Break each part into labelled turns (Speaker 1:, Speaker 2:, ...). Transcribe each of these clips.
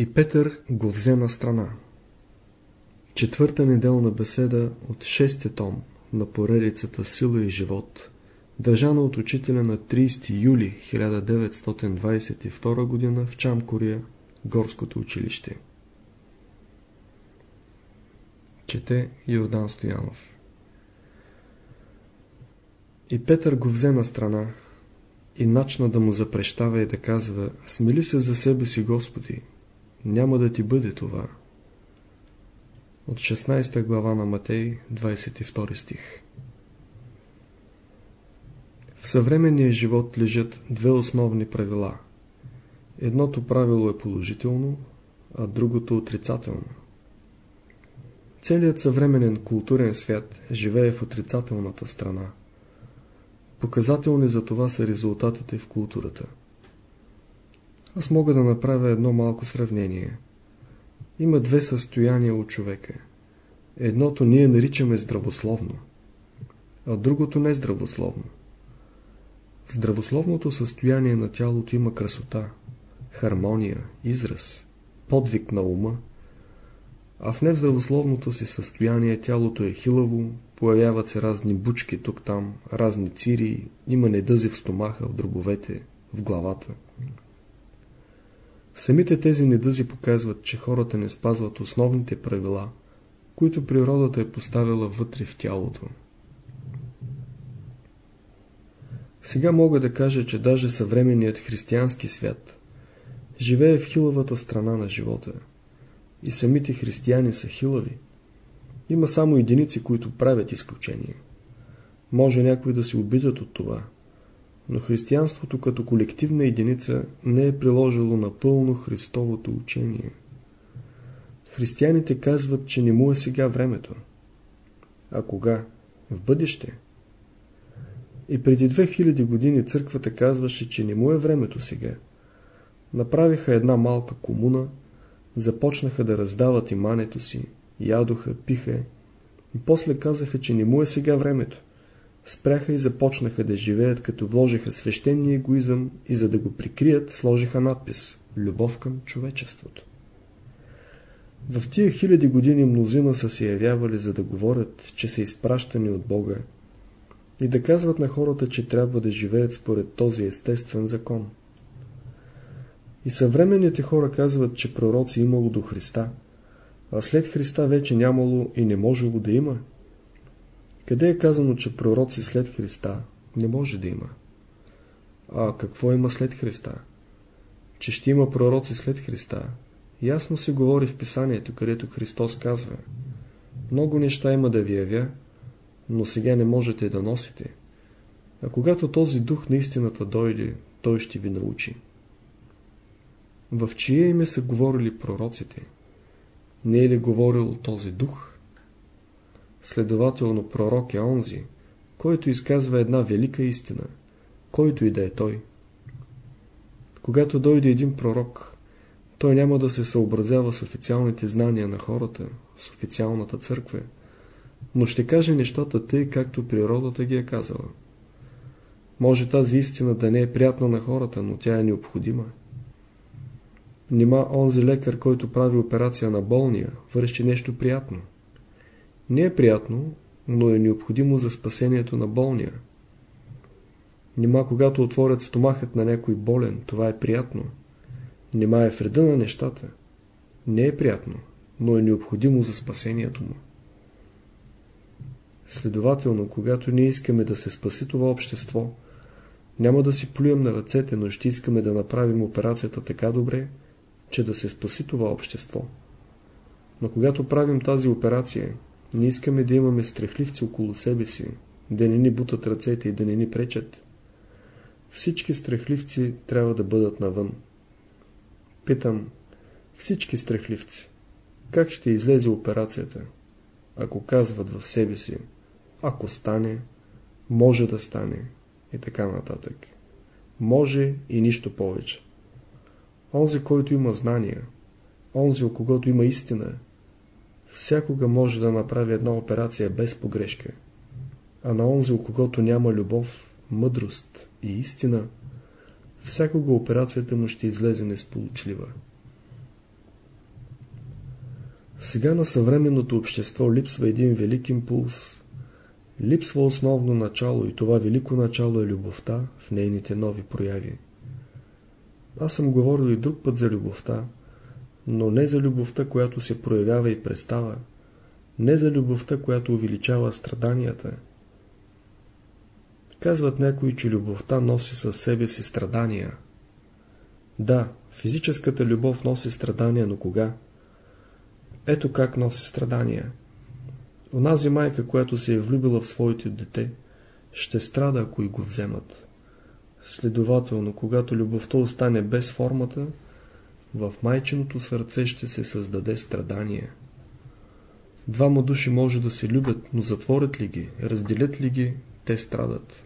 Speaker 1: И Петър го взе на страна. Четвърта неделна беседа от шести том на поредицата Сила и живот, държана от учителя на 30 юли 1922 г. в Чамкория, Горското училище. Чете Йордан Стоянов И Петър го взе на страна и начна да му запрещава и да казва Смели се за себе си, Господи, няма да ти бъде това. От 16 глава на Матей, 22 стих В съвременния живот лежат две основни правила. Едното правило е положително, а другото отрицателно. Целият съвременен културен свят живее в отрицателната страна. Показателни за това са резултатите в културата. Аз мога да направя едно малко сравнение. Има две състояния от човека. Едното ние наричаме здравословно, а другото не здравословно. В здравословното състояние на тялото има красота, хармония, израз, подвиг на ума, а в нездравословното си състояние тялото е хилаво, появяват се разни бучки тук-там, разни цири, има недъзи в стомаха, в дробовете, в главата. Самите тези недъзи показват, че хората не спазват основните правила, които природата е поставила вътре в тялото. Сега мога да кажа, че даже съвременният християнски свят живее в хилавата страна на живота – и самите християни са хилави. Има само единици, които правят изключение. Може някои да се обидят от това, но християнството като колективна единица не е приложило напълно Христовото учение. Християните казват, че не му е сега времето. А кога? В бъдеще? И преди 2000 години църквата казваше, че не му е времето сега. Направиха една малка комуна, започнаха да раздават имането си, ядоха, пиха и после казаха, че не му е сега времето. Спряха и започнаха да живеят, като вложиха свещения егоизъм и за да го прикрият, сложиха надпис «Любов към човечеството». В тия хиляди години мнозина са се явявали, за да говорят, че са изпращани от Бога и да казват на хората, че трябва да живеят според този естествен закон. И съвременните хора казват, че пророци имало до Христа, а след Христа вече нямало и не можело да има. Къде е казано, че пророци след Христа не може да има? А какво има след Христа? Че ще има пророци след Христа. Ясно се говори в писанието, където Христос казва Много неща има да ви явя, но сега не можете да носите. А когато този дух на истината дойде, той ще ви научи. В чие име са говорили пророците? Не е ли говорил този дух? Следователно пророк е онзи, който изказва една велика истина, който и да е той. Когато дойде един пророк, той няма да се съобразява с официалните знания на хората, с официалната църква, но ще каже нещата тъй, както природата ги е казала. Може тази истина да не е приятна на хората, но тя е необходима. Нима онзи лекар, който прави операция на болния, върши нещо приятно. Не е приятно, но е необходимо за спасението на болния. Нима когато отворят стомахът на някой болен, това е приятно. Нима е вреда на нещата. Не е приятно, но е необходимо за спасението му. Следователно, когато ние искаме да се спаси това общество, няма да си плюем на ръцете, но ще искаме да направим операцията така добре, че да се спаси това общество. Но когато правим тази операция, не искаме да имаме страхливци около себе си, да не ни бутат ръцете и да не ни пречат. Всички страхливци трябва да бъдат навън. Питам, всички страхливци, как ще излезе операцията, ако казват в себе си, ако стане, може да стане и така нататък. Може и нищо повече. Онзи, който има знания, онзи, у когото има истина, всякога може да направи една операция без погрешка. А на онзи, у когото няма любов, мъдрост и истина, всякога операцията му ще излезе несполучлива. Сега на съвременното общество липсва един велик импулс. Липсва основно начало и това велико начало е любовта в нейните нови прояви. Аз съм говорил и друг път за любовта, но не за любовта, която се проявява и престава, не за любовта, която увеличава страданията. Казват някои, че любовта носи със себе си страдания. Да, физическата любов носи страдания, но кога? Ето как носи страдания. Онази майка, която се е влюбила в своите дете, ще страда, ако и го вземат. Следователно, когато любовта остане без формата, в майчиното сърце ще се създаде страдание. Двама души може да се любят, но затворят ли ги, разделят ли ги, те страдат.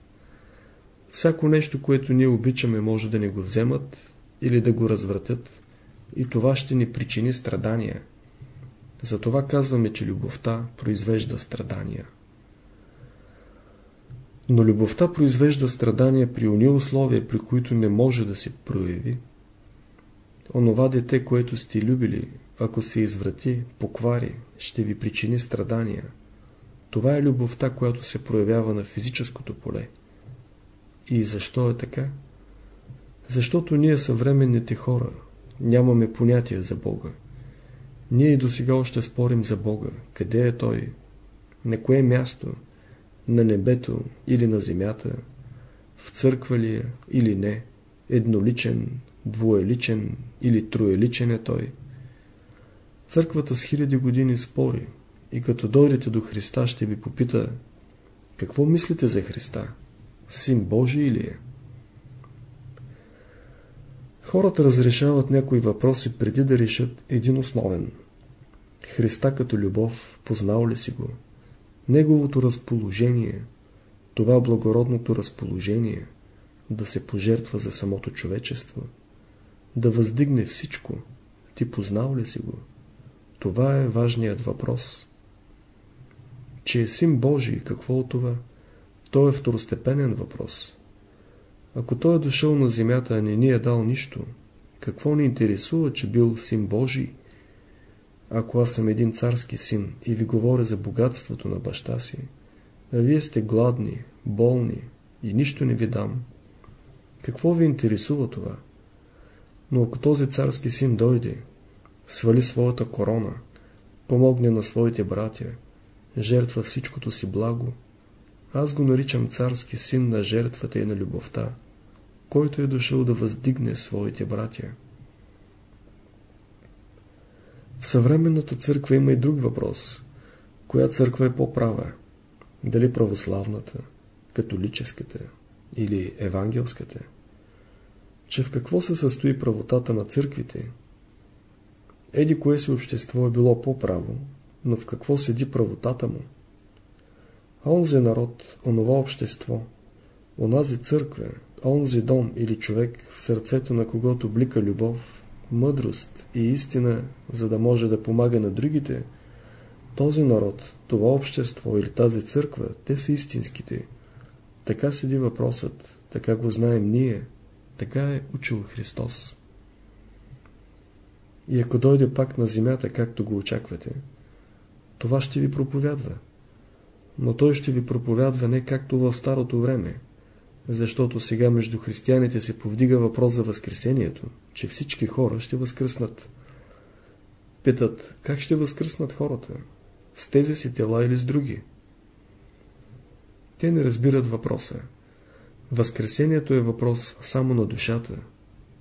Speaker 1: Всяко нещо, което ние обичаме, може да не го вземат или да го развратят и това ще ни причини страдания. Затова казваме, че любовта произвежда страдания. Но любовта произвежда страдания при уния условия, при които не може да се прояви. Онова дете, което сте любили, ако се изврати, поквари, ще ви причини страдания. Това е любовта, която се проявява на физическото поле. И защо е така? Защото ние съвременните хора нямаме понятие за Бога. Ние и до сега още спорим за Бога. Къде е Той? На кое място? На небето или на земята? В църква ли е или не? Едноличен, двуеличен или троеличен е Той? Църквата с хиляди години спори и като дойдете до Христа ще ви попита какво мислите за Христа? Син Божий или е? Хората разрешават някои въпроси преди да решат един основен. Христа като любов, познал ли си го? Неговото разположение, това благородното разположение, да се пожертва за самото човечество, да въздигне всичко, ти познал ли си го? Това е важният въпрос. Че е син Божий, какво от това? То е второстепенен въпрос. Ако той е дошъл на земята, а не ни е дал нищо, какво ни интересува, че бил син Божий? Ако аз съм един царски син и ви говоря за богатството на баща си, а вие сте гладни, болни и нищо не ви дам, какво ви интересува това? Но ако този царски син дойде, свали своята корона, помогне на своите братя, жертва всичкото си благо, аз го наричам царски син на жертвата и на любовта, който е дошъл да въздигне своите братя. В съвременната църква има и друг въпрос. Коя църква е по-права? Дали православната, католическата или евангелската? Че в какво се състои правотата на църквите? Еди кое си общество е било по-право, но в какво седи правотата му? Онзи народ, онова общество, онази църква, онзи дом или човек, в сърцето на когото блика любов, мъдрост и истина, за да може да помага на другите, този народ, това общество или тази църква, те са истинските. Така седи въпросът, така го знаем ние, така е учил Христос. И ако дойде пак на земята, както го очаквате, това ще ви проповядва. Но той ще ви проповядва не както в старото време, защото сега между християните се повдига въпрос за възкресението, че всички хора ще възкръснат. Питат, как ще възкръснат хората? С тези си тела или с други? Те не разбират въпроса. Възкресението е въпрос само на душата.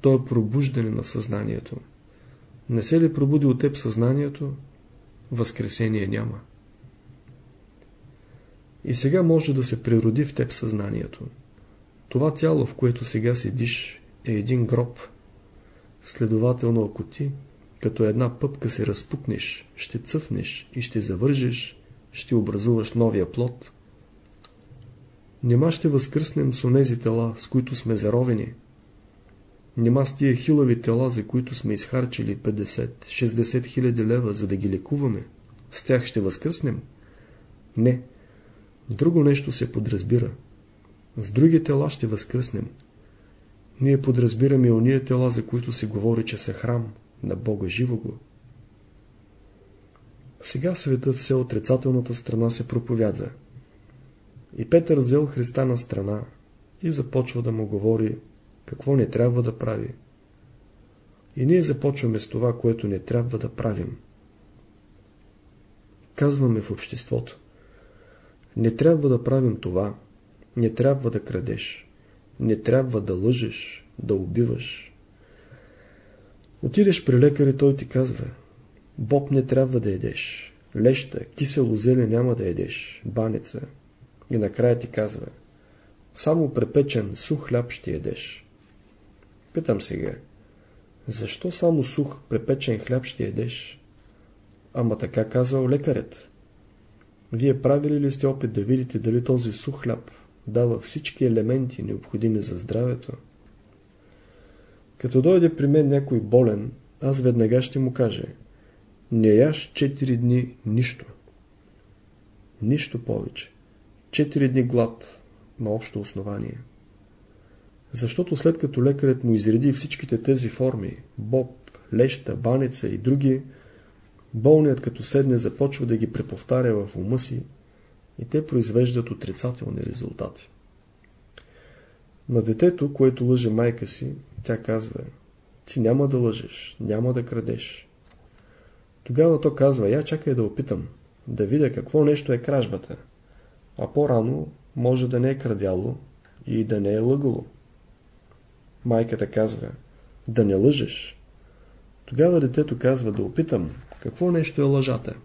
Speaker 1: То е пробуждане на съзнанието. Не се ли пробуди от теб съзнанието, възкресение няма. И сега може да се природи в теб съзнанието. Това тяло, в което сега седиш, е един гроб. Следователно, ако ти, като една пъпка се разпукнеш, ще цъфнеш и ще завържеш, ще образуваш новия плод. Нема ще възкръснем с онези тела, с които сме заровени. Нема с тия хилави тела, за които сме изхарчили 50-60 хиляди лева, за да ги лекуваме. С тях ще възкръснем? Не. Друго нещо се подразбира. С други тела ще възкръснем. Ние подразбираме ония тела, за които се говори, че са храм на Бога живо. Сега в света все отрицателната страна се проповядва. И Петър взел Христа на страна и започва да му говори какво не трябва да прави. И ние започваме с това, което не трябва да правим. Казваме в обществото. Не трябва да правим това, не трябва да крадеш, не трябва да лъжеш, да убиваш. Отидеш при лекар и той ти казва, боб не трябва да едеш, леща, кисело зеле няма да едеш, баница. И накрая ти казва, само препечен сух хляб ще едеш. Питам сега, защо само сух препечен хляб ще едеш? Ама така казал лекарят. Вие правили ли сте опит да видите дали този сух хляб дава всички елементи, необходими за здравето? Като дойде при мен някой болен, аз веднага ще му кажа не яш 4 дни нищо. Нищо повече. 4 дни глад на общо основание. Защото след като лекарят му изреди всичките тези форми, боб, леща, баница и други, болният като седне започва да ги преповтаря в ума си и те произвеждат отрицателни резултати. На детето, което лъже майка си, тя казва Ти няма да лъжеш, няма да крадеш. Тогава то казва Я чакай да опитам, да видя какво нещо е кражбата. А по-рано може да не е крадяло и да не е лъгало. Майката казва Да не лъжеш. Тогава детето казва да опитам какво нещо е лъжата.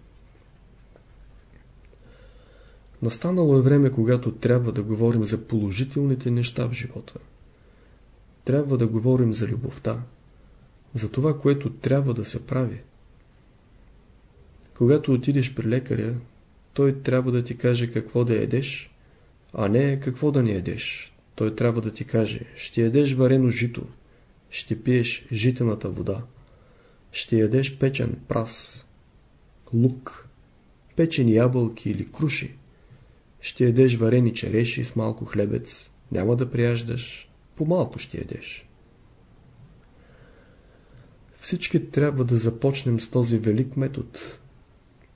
Speaker 1: Настанало е време, когато трябва да говорим за положителните неща в живота. Трябва да говорим за любовта, за това, което трябва да се прави. Когато отидеш при лекаря, той трябва да ти каже какво да едеш, а не какво да не едеш. Той трябва да ти каже, ще ядеш варено жито, ще пиеш житената вода, ще ядеш печен прас, лук, печени ябълки или круши, ще ядеш варени череши с малко хлебец, няма да прияждаш, по-малко ще ядеш. Всички трябва да започнем с този велик метод.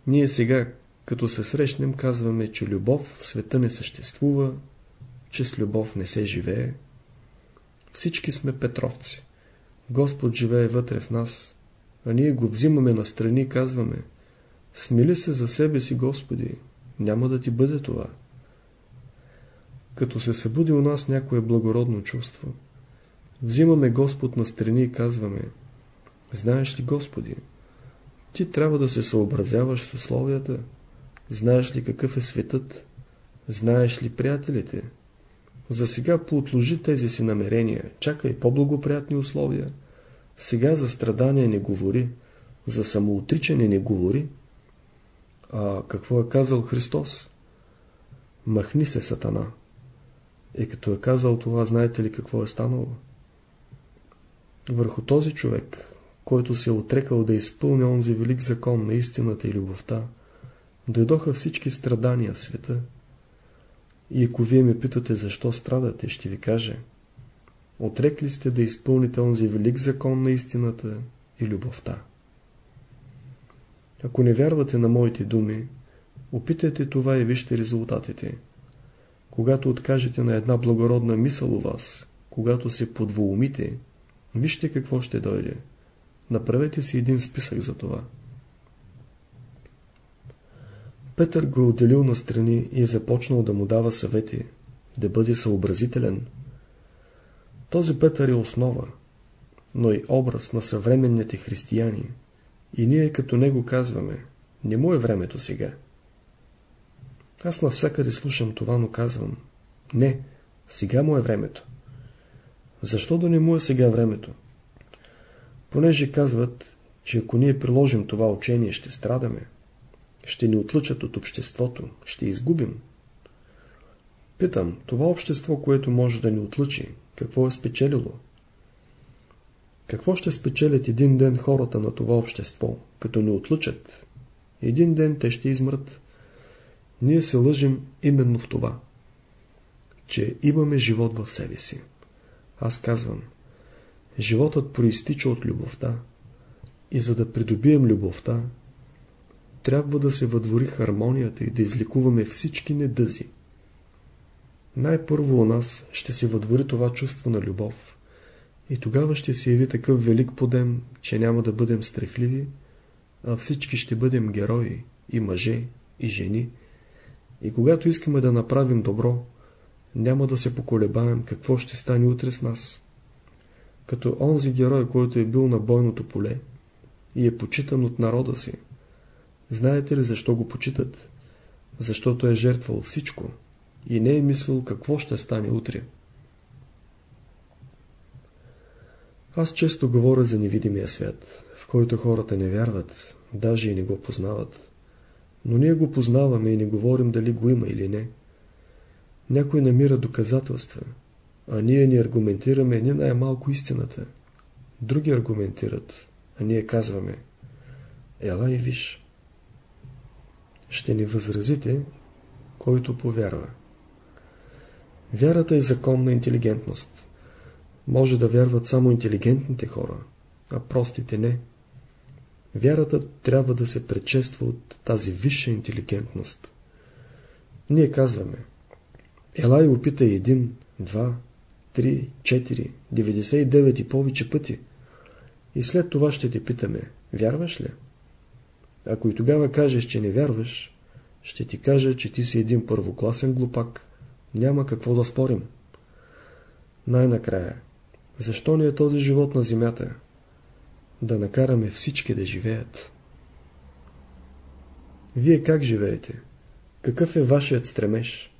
Speaker 1: Ние сега, като се срещнем, казваме, че любов в света не съществува, че с любов не се живее. Всички сме петровци. Господ живее вътре в нас, а ние го взимаме настрани и казваме Смили се за себе си, Господи, няма да ти бъде това. Като се събуди у нас някое благородно чувство, взимаме Господ настрани и казваме Знаеш ли, Господи, ти трябва да се съобразяваш с условията, знаеш ли какъв е светът, знаеш ли приятелите, за сега поотложи тези си намерения, чакай по-благоприятни условия. Сега за страдание не говори, за самоотричане не говори. А какво е казал Христос? Махни се, Сатана. И като е казал това, знаете ли какво е станало? Върху този човек, който се е отрекал да изпълня онзи велик закон на истината и любовта, дойдоха всички страдания в света, и ако вие ме питате защо страдате, ще ви кажа. Отрекли сте да изпълните онзи велик закон на истината и любовта. Ако не вярвате на моите думи, опитайте това и вижте резултатите. Когато откажете на една благородна мисъл у вас, когато се подвоумите, вижте какво ще дойде. Направете си един списък за това. Петър го е отделил настрани и е започнал да му дава съвети, да бъде съобразителен. Този Петър е основа, но и образ на съвременните християни. И ние като него казваме, не му е времето сега. Аз навсякъде слушам това, но казвам, не, сега му е времето. Защо да не му е сега времето? Понеже казват, че ако ние приложим това учение, ще страдаме ще ни отлъчат от обществото, ще изгубим. Питам, това общество, което може да ни отлъчи, какво е спечелило? Какво ще спечелят един ден хората на това общество, като ни отлъчат? Един ден те ще измрат. Ние се лъжим именно в това, че имаме живот в себе си. Аз казвам, животът проистича от любовта и за да придобием любовта, трябва да се въдвори хармонията и да излекуваме всички недъзи. Най-първо у нас ще се въдвори това чувство на любов. И тогава ще се яви такъв велик подем, че няма да бъдем страхливи, а всички ще бъдем герои, и мъже, и жени. И когато искаме да направим добро, няма да се поколебаем какво ще стане утре с нас. Като онзи герой, който е бил на бойното поле и е почитан от народа си. Знаете ли защо го почитат? Защото е жертвал всичко и не е мислил какво ще стане утре. Аз често говоря за невидимия свят, в който хората не вярват, даже и не го познават. Но ние го познаваме и не говорим дали го има или не. Някой намира доказателства, а ние не аргументираме ни най-малко истината. Други аргументират, а ние казваме Ела и виж. Ще ни възразите, който повярва. Вярата е закон на интелигентност. Може да вярват само интелигентните хора, а простите не. Вярата трябва да се предшества от тази висша интелигентност. Ние казваме, ела и опитай един, два, три, четири, 99 и повече пъти. И след това ще те питаме, вярваш ли? Ако и тогава кажеш, че не вярваш, ще ти кажа, че ти си един първокласен глупак. Няма какво да спорим. Най-накрая, защо ни е този живот на земята? Да накараме всички да живеят. Вие как живеете? Какъв е вашият стремеж?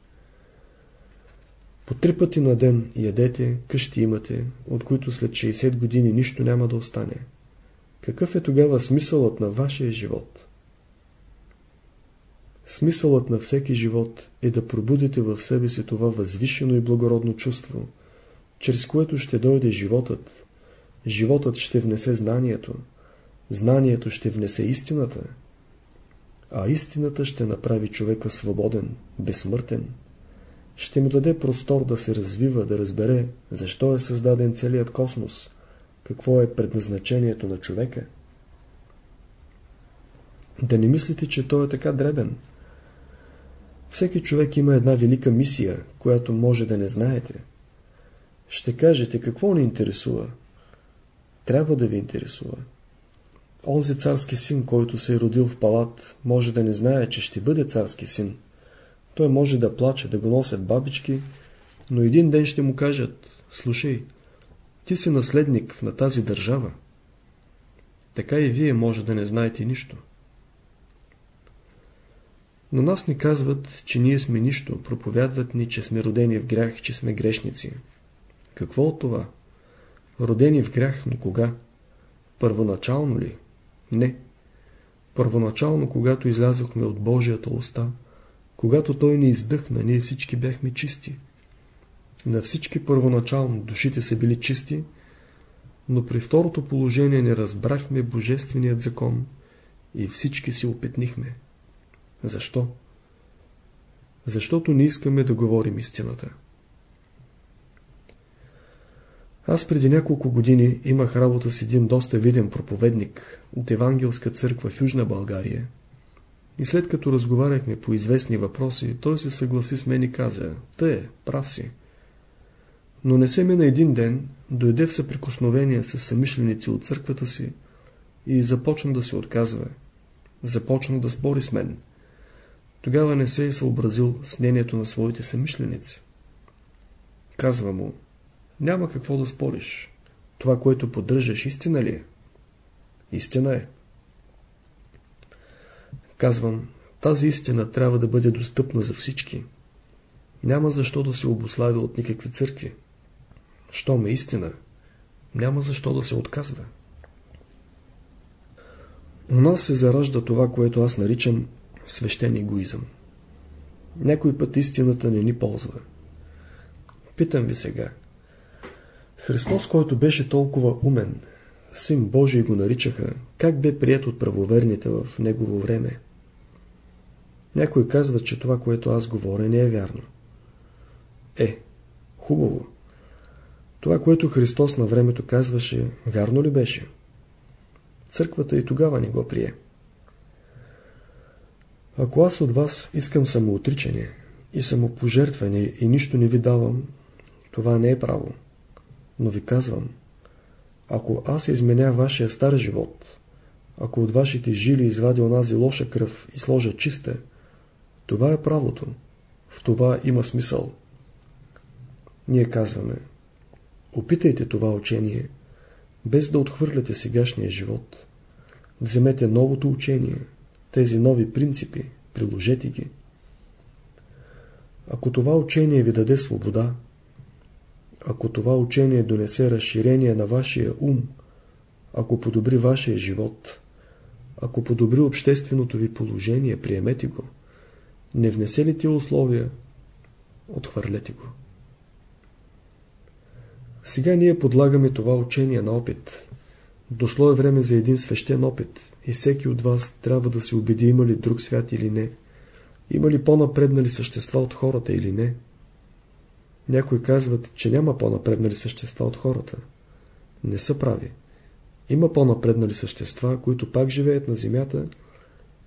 Speaker 1: По три пъти на ден ядете, къщи имате, от които след 60 години нищо няма да остане. Какъв е тогава смисълът на вашия живот? Смисълът на всеки живот е да пробудите в себе си това възвишено и благородно чувство, чрез което ще дойде животът. Животът ще внесе знанието, знанието ще внесе истината, а истината ще направи човека свободен, безсмъртен. Ще му даде простор да се развива, да разбере защо е създаден целият космос, какво е предназначението на човека. Да не мислите, че той е така дребен. Всеки човек има една велика мисия, която може да не знаете. Ще кажете, какво ни интересува? Трябва да ви интересува. Онзи царски син, който се е родил в палат, може да не знае, че ще бъде царски син. Той може да плаче, да го носят бабички, но един ден ще му кажат, слушай, ти си наследник на тази държава. Така и вие може да не знаете нищо. Но нас ни казват, че ние сме нищо, проповядват ни, че сме родени в грях, че сме грешници. Какво от това? Родени в грях, но кога? Първоначално ли? Не. Първоначално, когато излязохме от Божията уста, когато Той ни издъхна, ние всички бяхме чисти. На всички първоначално душите са били чисти, но при второто положение не разбрахме Божественият закон и всички си опетнихме. Защо? Защото не искаме да говорим истината. Аз преди няколко години имах работа с един доста виден проповедник от Евангелска църква в Южна България. И след като разговаряхме по известни въпроси, той се съгласи с мен и каза, «Тъй, прав си». Но не се мина един ден, дойде в съприкосновение с самишленици от църквата си и започна да се отказва. Започна да спори с мен. Тогава не се е съобразил с мнението на своите самишленици. Казва му, няма какво да спориш. Това, което поддържаш, истина ли е? Истина е. Казвам, тази истина трябва да бъде достъпна за всички. Няма защо да се обославя от никакви църкви. Щом е истина, няма защо да се отказва. У нас се заражда това, което аз наричам свещен егоизъм. Някой път истината не ни ползва. Питам ви сега. Христос, който беше толкова умен, Син Божий го наричаха, как бе прият от правоверните в негово време? Някой казва, че това, което аз говоря, не е вярно. Е, хубаво. Това, което Христос на времето казваше, вярно ли беше? Църквата и тогава не го прие. Ако аз от вас искам самоотричане и самопожертване и нищо не ви давам, това не е право. Но ви казвам, ако аз изменя вашия стар живот, ако от вашите жили извадя онази лоша кръв и сложа чиста, това е правото. В това има смисъл. Ние казваме, опитайте това учение, без да отхвърляте сегашния живот. Вземете новото учение, тези нови принципи, приложете ги. Ако това учение ви даде свобода, ако това учение донесе разширение на вашия ум, ако подобри вашия живот, ако подобри общественото ви положение, приемете го. Не внесе ли тия условия, отхвърлете го. Сега ние подлагаме това учение на опит. Дошло е време за един свещен опит и всеки от вас трябва да се убеди има ли друг свят или не. Има ли по-напреднали същества от хората или не. Някои казват, че няма по-напреднали същества от хората. Не са прави. Има по-напреднали същества, които пак живеят на земята,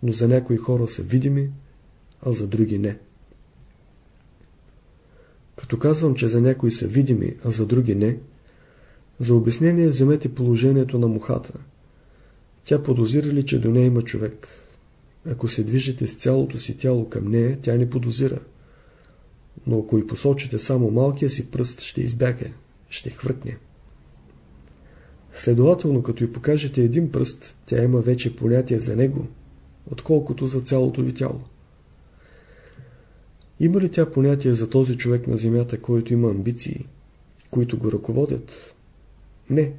Speaker 1: но за някои хора са видими, а за други не. Като казвам, че за някои са видими, а за други не, за обяснение вземете положението на мухата. Тя подозира ли, че до нея има човек? Ако се движите с цялото си тяло към нея, тя не подозира. Но ако и посочите само малкия си пръст, ще избяга, ще хвъркне. Следователно, като и покажете един пръст, тя има вече понятие за него, отколкото за цялото ви тяло. Има ли тя понятие за този човек на земята, който има амбиции, които го ръководят? Не.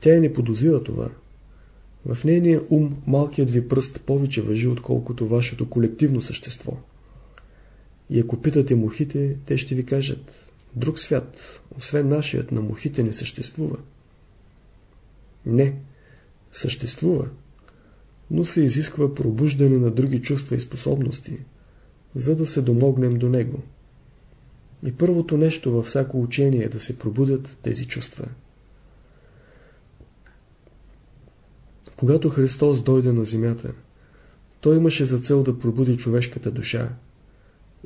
Speaker 1: Тя и не подозира това. В нейния ум малкият ви пръст повече въжи, отколкото вашето колективно същество. И ако питате мухите, те ще ви кажат, друг свят, освен нашият на мухите не съществува. Не, съществува, но се изисква пробуждане на други чувства и способности, за да се домогнем до него. И първото нещо във всяко учение е да се пробудят тези чувства. Когато Христос дойде на земята, Той имаше за цел да пробуди човешката душа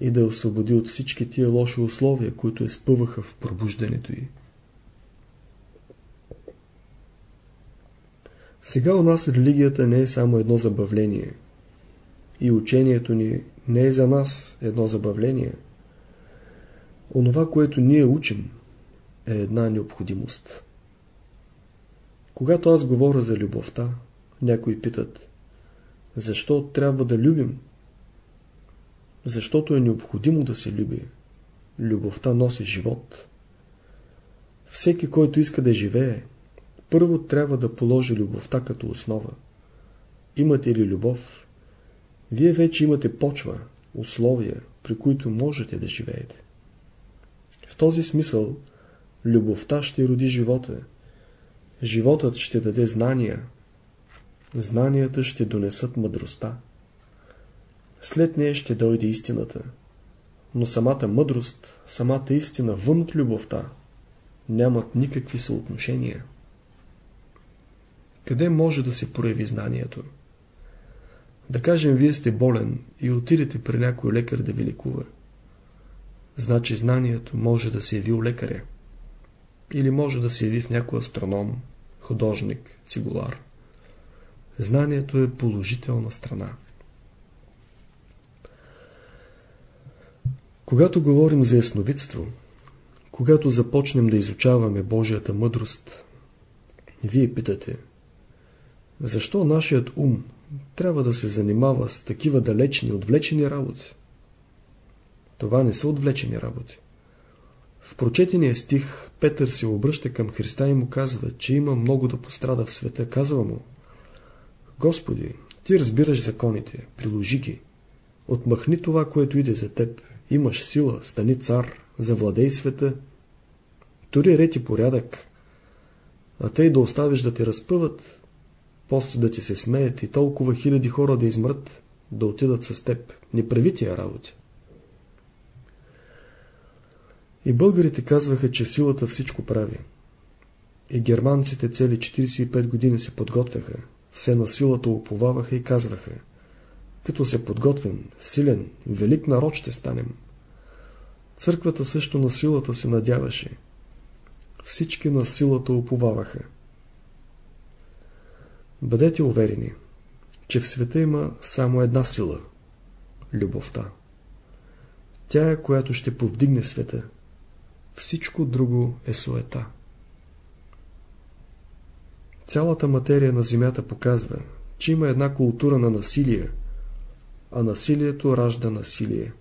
Speaker 1: и да освободи от всички тия лоши условия, които спъваха в пробуждането й. Сега у нас религията не е само едно забавление. И учението ни не е за нас едно забавление. Онова, което ние учим, е една необходимост. Когато аз говоря за любовта, някои питат, защо трябва да любим? Защото е необходимо да се люби. Любовта носи живот. Всеки, който иска да живее, първо трябва да положи любовта като основа. Имате ли любов? Вие вече имате почва, условия, при които можете да живеете. В този смисъл, любовта ще роди живота. Животът ще даде знания. Знанията ще донесат мъдростта. След нея ще дойде истината. Но самата мъдрост, самата истина вън от любовта, нямат никакви съотношения. Къде може да се прояви знанието? Да кажем, вие сте болен и отидете при някой лекар да ви лекува. Значи знанието може да се яви у лекаря. Или може да се яви в някой астроном, художник, цигулар. Знанието е положителна страна. Когато говорим за ясновидство, когато започнем да изучаваме Божията мъдрост, вие питате – защо нашият ум трябва да се занимава с такива далечни, отвлечени работи? Това не са отвлечени работи. В прочетения стих Петър се обръща към Христа и му казва, че има много да пострада в света. Казва му, Господи, ти разбираш законите, приложи ги. Отмахни това, което иде за теб. Имаш сила, стани цар, завладей света. Тори ред и порядък. А тъй да оставиш да те разпъват, после да ти се смеят и толкова хиляди хора да измрат, да отидат с теб. Не прави тия работи. И българите казваха, че силата всичко прави. И германците цели 45 години се подготвяха, все на силата уповаваха и казваха Като се подготвим, силен, велик народ ще станем. Църквата също на силата се надяваше. Всички на силата уповаваха. Бъдете уверени, че в света има само една сила – любовта. Тя е, която ще повдигне света. Всичко друго е суета. Цялата материя на Земята показва, че има една култура на насилие, а насилието ражда насилие.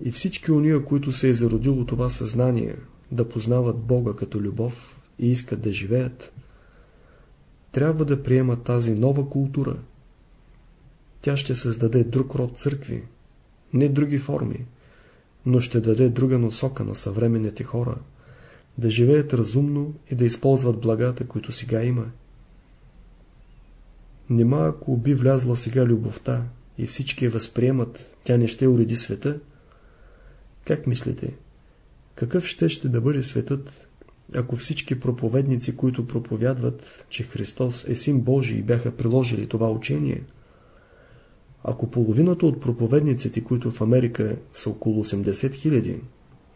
Speaker 1: И всички уния, които се е зародило това съзнание, да познават Бога като любов и искат да живеят, трябва да приемат тази нова култура. Тя ще създаде друг род църкви, не други форми, но ще даде друга насока на съвременните хора, да живеят разумно и да използват благата, които сега има. Нема ако би влязла сега любовта и всички я възприемат, тя не ще уреди света? Как мислите? Какъв ще ще да бъде светът, ако всички проповедници, които проповядват, че Христос е Син Божий и бяха приложили това учение, ако половината от проповедниците, които в Америка са около 80 хиляди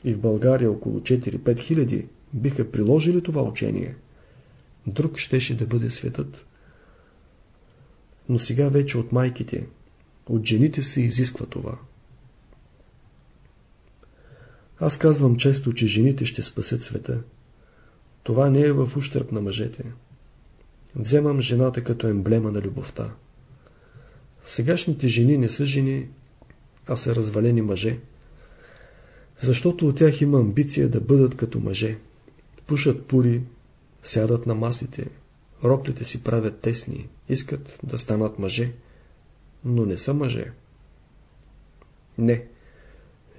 Speaker 1: и в България около 4-5 хиляди, биха приложили това учение, друг щеше да бъде светът. Но сега вече от майките, от жените се изисква това. Аз казвам често, че жените ще спасят света. Това не е в ущърп на мъжете. Вземам жената като емблема на любовта. Сегашните жени не са жени, а са развалени мъже. Защото от тях има амбиция да бъдат като мъже. Пушат пури, сядат на масите, роклите си правят тесни, искат да станат мъже, но не са мъже. Не.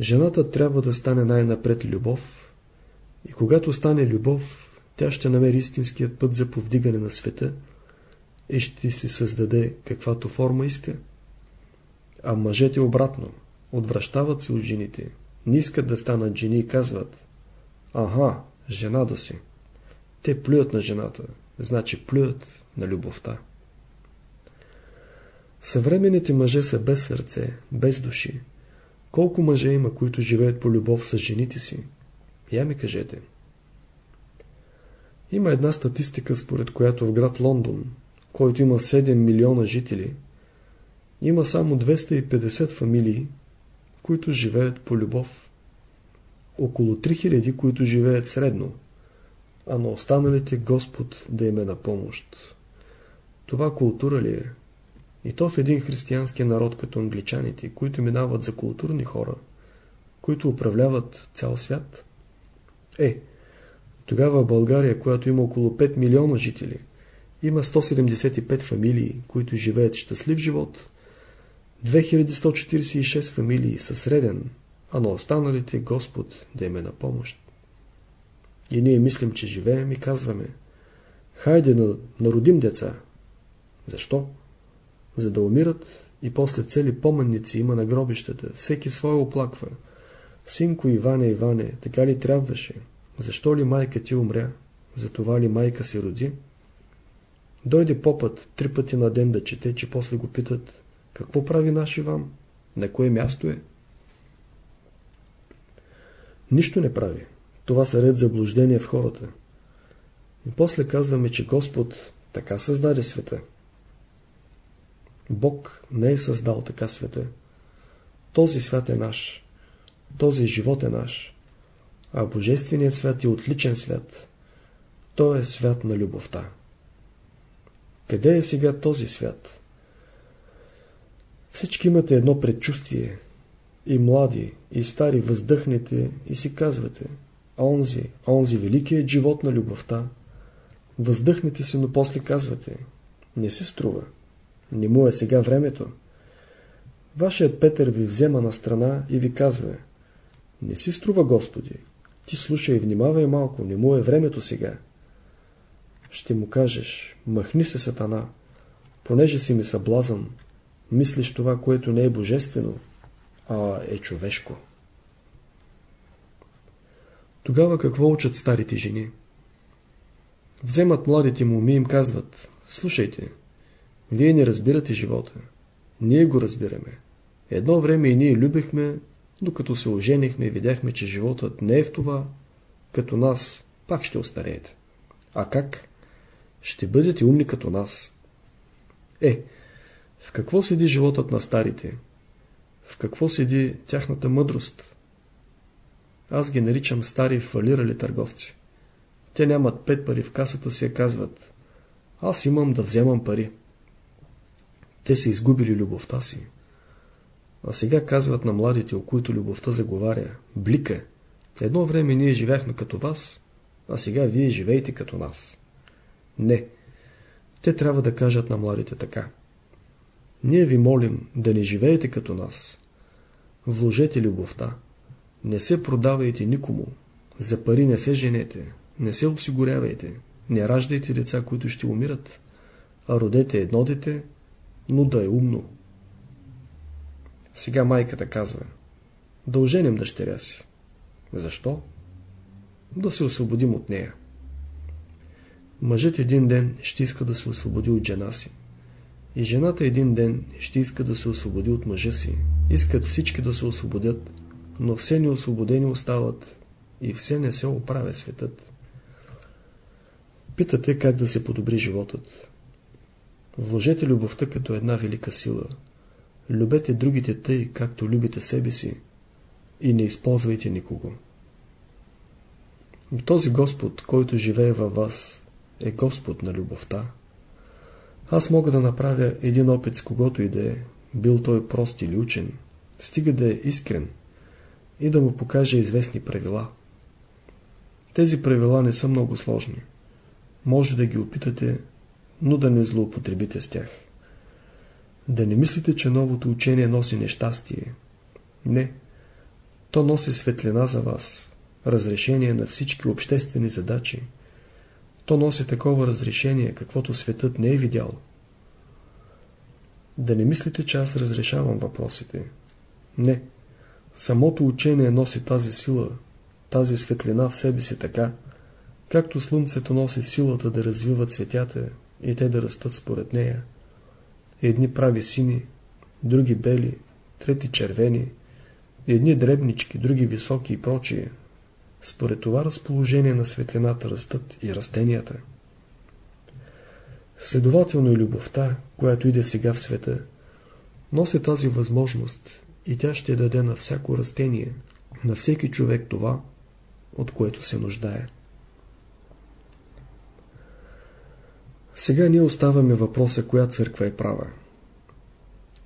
Speaker 1: Жената трябва да стане най-напред любов и когато стане любов, тя ще намери истинският път за повдигане на света и ще си създаде каквато форма иска. А мъжете обратно, отвръщават се от жените, не искат да станат жени и казват Ага, жена да си. Те плюят на жената, значи плюят на любовта. Съвременните мъже са без сърце, без души. Колко мъже има, които живеят по любов с жените си? Я ми кажете. Има една статистика, според която в град Лондон, който има 7 милиона жители, има само 250 фамилии, които живеят по любов. Около 3000, които живеят средно, а на останалите Господ да им е на помощ. Това култура ли е? И то в един християнски народ като англичаните, които минават за културни хора, които управляват цял свят? Е, тогава България, която има около 5 милиона жители, има 175 фамилии, които живеят щастлив живот, 2146 фамилии са среден, а на останалите Господ да им е на помощ. И ние мислим, че живеем и казваме Хайде народим деца. Защо? За да умират и после цели помънници има на гробищата. Всеки свой оплаква. Синко Иване Иване, така ли трябваше? Защо ли майка ти умря? За това ли майка се роди? Дойде попът три пъти на ден да чете, че после го питат какво прави наш Иван? На кое място е? Нищо не прави. Това са ред заблуждения в хората. И после казваме, че Господ така създаде света. Бог не е създал така света. Този свят е наш. Този живот е наш. А Божественият свят е отличен свят. Той е свят на любовта. Къде е сега този свят? Всички имате едно предчувствие. И млади, и стари въздъхнете и си казвате Онзи, онзи великият живот на любовта. Въздъхнете се, но после казвате Не се струва. Не му е сега времето. Вашият Петър ви взема на страна и ви казва Не си струва, Господи. Ти слушай внимавай малко, не му е времето сега. Ще му кажеш, махни се сатана, понеже си ми съблазън, мислиш това, което не е божествено, а е човешко. Тогава какво учат старите жени? Вземат младите му и им казват, слушайте, вие не разбирате живота. Ние го разбираме. Едно време и ние любихме, докато се оженихме и видяхме, че животът не е в това, като нас пак ще остареете. А как? Ще бъдете умни като нас. Е, в какво седи животът на старите? В какво седи тяхната мъдрост? Аз ги наричам стари фалирали търговци. Те нямат пет пари в касата си и казват Аз имам да вземам пари. Те са изгубили любовта си. А сега казват на младите, о които любовта заговаря, блика. Едно време ние живяхме като вас, а сега вие живеете като нас. Не. Те трябва да кажат на младите така. Ние ви молим да не живеете като нас. Вложете любовта. Не се продавайте никому. За пари не се женете. Не се осигурявайте. Не раждайте деца, които ще умират. А родете едно дете, но да е умно. Сега майката казва, да оженим дъщеря си. Защо? Да се освободим от нея. Мъжът един ден ще иска да се освободи от жена си. И жената един ден ще иска да се освободи от мъжа си. Искат всички да се освободят, но все неосвободени остават и все не се оправя светът. Питате как да се подобри животът. Вложете любовта като една велика сила. Любете другите тъй, както любите себе си и не използвайте никого. Този Господ, който живее във вас, е Господ на любовта. Аз мога да направя един опит с когото и да е, бил той прост или учен, стига да е искрен и да му покажа известни правила. Тези правила не са много сложни. Може да ги опитате, но да не злоупотребите с тях. Да не мислите, че новото учение носи нещастие. Не. То носи светлина за вас, разрешение на всички обществени задачи. То носи такова разрешение, каквото светът не е видял. Да не мислите, че аз разрешавам въпросите. Не. Самото учение носи тази сила, тази светлина в себе си така, както слънцето носи силата да развива цветята и те да растат според нея. Едни прави сини, други бели, трети червени, едни дребнички, други високи и прочие. Според това разположение на светлината растат и растенията. Следователно и любовта, която иде сега в света, носи тази възможност и тя ще даде на всяко растение, на всеки човек това, от което се нуждае. Сега ние оставаме въпроса, коя църква е права.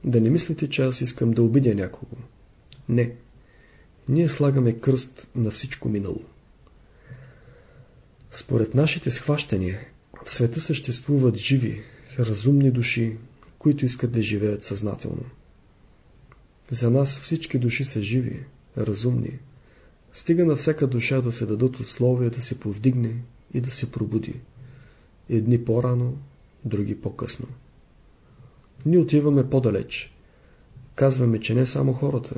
Speaker 1: Да не мислите, че аз искам да обидя някого. Не. Ние слагаме кръст на всичко минало. Според нашите схващания, в света съществуват живи, разумни души, които искат да живеят съзнателно. За нас всички души са живи, разумни. Стига на всяка душа да се дадат условия да се повдигне и да се пробуди. Едни по-рано, други по-късно. Ние отиваме по-далеч. Казваме, че не само хората,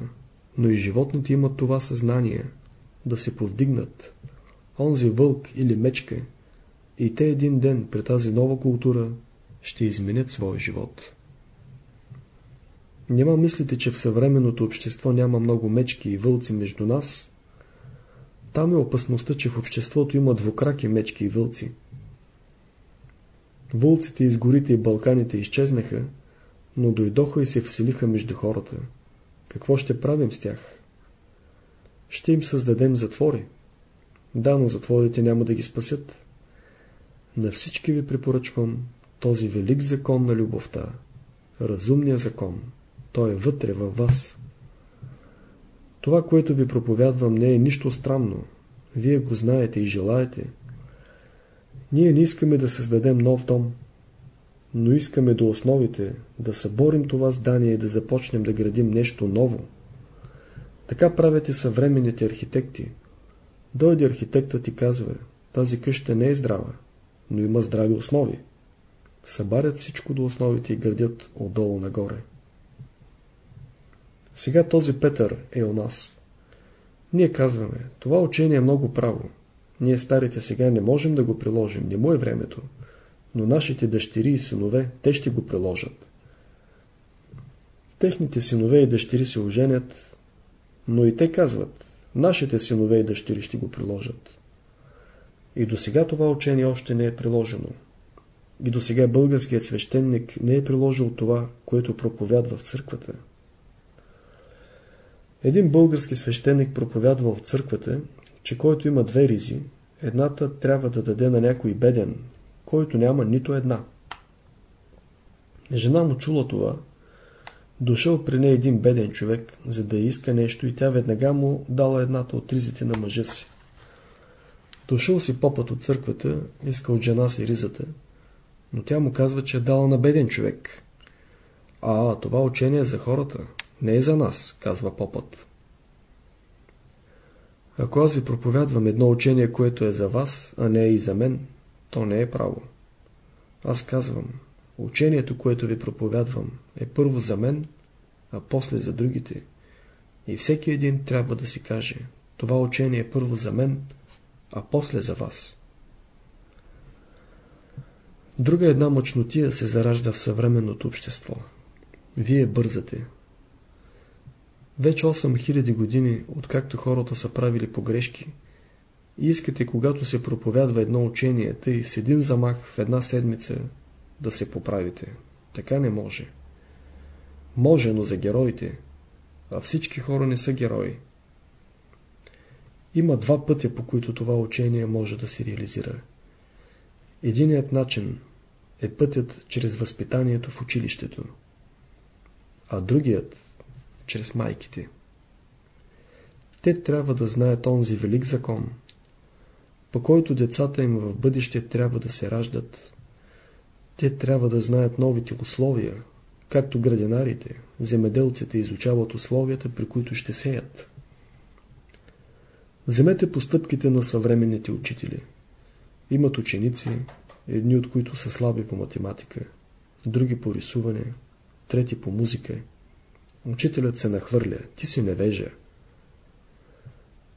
Speaker 1: но и животните имат това съзнание да се повдигнат. Онзи вълк или мечка и те един ден при тази нова култура ще изменят своя живот. Няма мислите, че в съвременното общество няма много мечки и вълци между нас? Там е опасността, че в обществото има двукраки мечки и вълци. Вълците из горите и Балканите изчезнаха, но дойдоха и се вселиха между хората. Какво ще правим с тях? Ще им създадем затвори. Да, но затворите няма да ги спасят. На всички ви препоръчвам този велик закон на любовта. Разумния закон. Той е вътре във вас. Това, което ви проповядвам, не е нищо странно. Вие го знаете и желаете. Ние не искаме да създадем нов дом, но искаме до основите да съборим това здание и да започнем да градим нещо ново. Така правят и съвременните архитекти. Дойде архитектът и казва, тази къща не е здрава, но има здрави основи. Събарят всичко до основите и градят отдолу нагоре. Сега този Петър е у нас. Ние казваме, това учение е много право. Ние старите сега не можем да го приложим, не му е времето. Но нашите дъщери и синове, те ще го приложат. Техните синове и дъщери се оженят, но и те казват, нашите синове и дъщери ще го приложат. И до сега това учение още не е приложено. И до сега българският свещеник не е приложил това, което проповядва в църквата. Един български свещеник проповядва в църквата, че който има две ризи, едната трябва да даде на някой беден, който няма нито една. Жена му чула това, дошъл при нея един беден човек, за да иска нещо и тя веднага му дала едната от ризите на мъжа си. Дошъл си попът от църквата, иска от жена си ризата, но тя му казва, че е дала на беден човек. А, това учение е за хората, не е за нас, казва попът. Ако аз ви проповядвам едно учение, което е за вас, а не е и за мен, то не е право. Аз казвам, учението, което ви проповядвам, е първо за мен, а после за другите. И всеки един трябва да си каже, това учение е първо за мен, а после за вас. Друга една мъчнотия се заражда в съвременното общество. Вие бързате. Вече 8000 години, откакто хората са правили погрешки, искате, когато се проповядва едно учение, тъй с един замах в една седмица да се поправите. Така не може. Може, но за героите. А всички хора не са герои. Има два пътя, по които това учение може да се реализира. Единият начин е пътят чрез възпитанието в училището, а другият чрез майките. Те трябва да знаят онзи велик закон, по който децата им в бъдеще трябва да се раждат. Те трябва да знаят новите условия, както градинарите, земеделците изучават условията, при които ще сеят. Вземете постъпките на съвременните учители. Имат ученици, едни от които са слаби по математика, други по рисуване, трети по музика. Учителят се нахвърля, ти си невежа.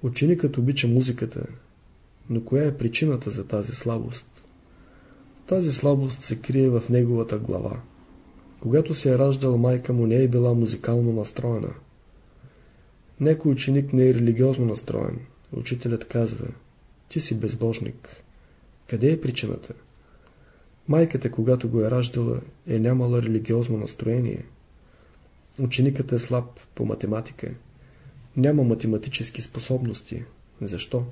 Speaker 1: Ученикът обича музиката, но коя е причината за тази слабост? Тази слабост се крие в неговата глава. Когато се е раждал, майка му не е била музикално настроена. Некой ученик не е религиозно настроен. Учителят казва, ти си безбожник. Къде е причината? Майката, когато го е раждала, е нямала религиозно настроение. Ученикът е слаб по математика. Няма математически способности. Защо?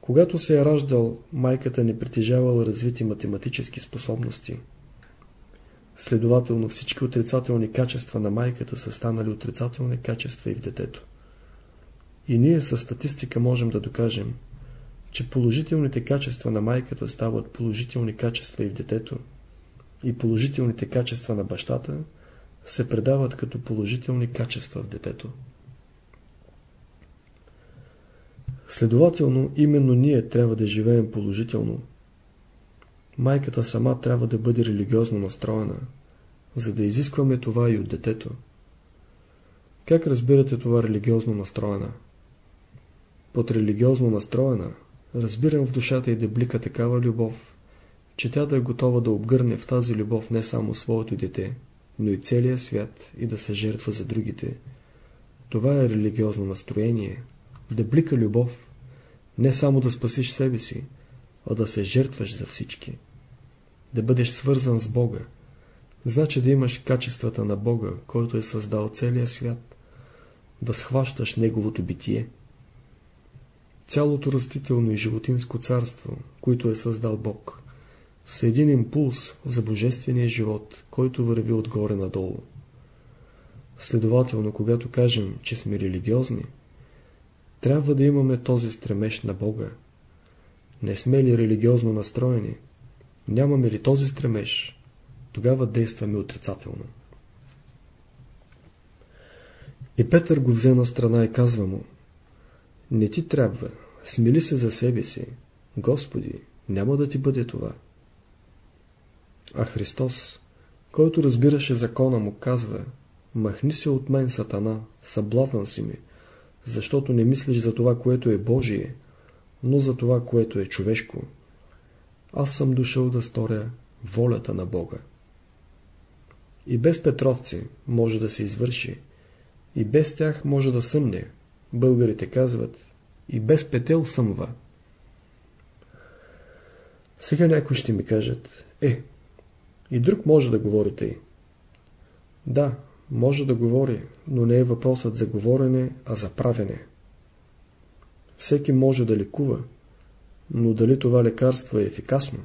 Speaker 1: Когато се е раждал, майката не притежавала развити математически способности. Следователно всички отрицателни качества на майката са станали отрицателни качества и в детето. И ние със статистика можем да докажем, че положителните качества на майката стават положителни качества и в детето, и положителните качества на бащата се предават като положителни качества в детето. Следователно, именно ние трябва да живеем положително. Майката сама трябва да бъде религиозно настроена, за да изискваме това и от детето. Как разбирате това религиозно настроена? Под религиозно настроена разбирам в душата и да блика такава любов, че тя да е готова да обгърне в тази любов не само своето дете, но и целия свят и да се жертва за другите. Това е религиозно настроение, да блика любов, не само да спасиш себе си, а да се жертваш за всички. Да бъдеш свързан с Бога, значи да имаш качествата на Бога, който е създал целия свят, да схващаш Неговото битие. Цялото растително и животинско царство, които е създал Бог, са един импулс за божествения живот, който върви отгоре надолу. Следователно, когато кажем, че сме религиозни, трябва да имаме този стремеж на Бога. Не сме ли религиозно настроени? Нямаме ли този стремеж? Тогава действаме отрицателно. И Петър го взе на страна и казва му, не ти трябва, смили се за себе си. Господи, няма да ти бъде това. А Христос, който разбираше закона му, казва, махни се от мен, сатана, съблазан си ми, защото не мислиш за това, което е Божие, но за това, което е човешко. Аз съм дошъл да сторя волята на Бога. И без петровци може да се извърши. И без тях може да съмне. Българите казват, и без петел съмва. Сега някои ще ми кажат, е, и друг може да говори тъй. Да, може да говори, но не е въпросът за говорене, а за правене. Всеки може да лекува, но дали това лекарство е ефикасно?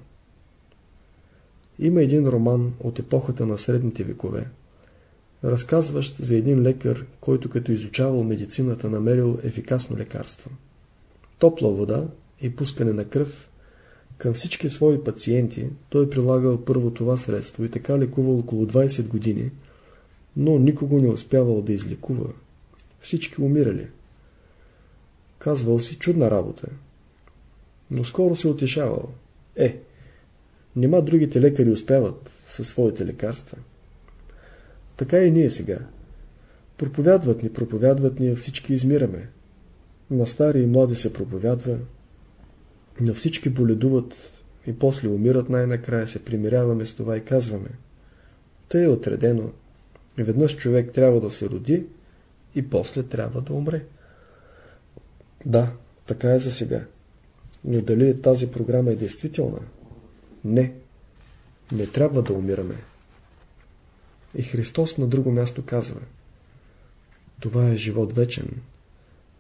Speaker 1: Има един роман от епохата на средните векове, разказващ за един лекар, който като изучавал медицината намерил ефикасно лекарство. Топла вода и пускане на кръв към всички свои пациенти той прилагал първо това средство и така лекувал около 20 години, но никого не успявал да излекува. Всички умирали. Казвал си чудна работа. Но скоро се утешавал. Е, нема другите лекари успяват със своите лекарства. Така и ние сега. Проповядват ни, проповядват ни, всички измираме. На стари и млади се проповядва, на всички боледуват и после умират най-накрая, се примиряваме с това и казваме. Тъй е отредено. Веднъж човек трябва да се роди и после трябва да умре. Да, така е за сега. Но дали тази програма е действителна? Не. Не трябва да умираме. И Христос на друго място казва Това е живот вечен.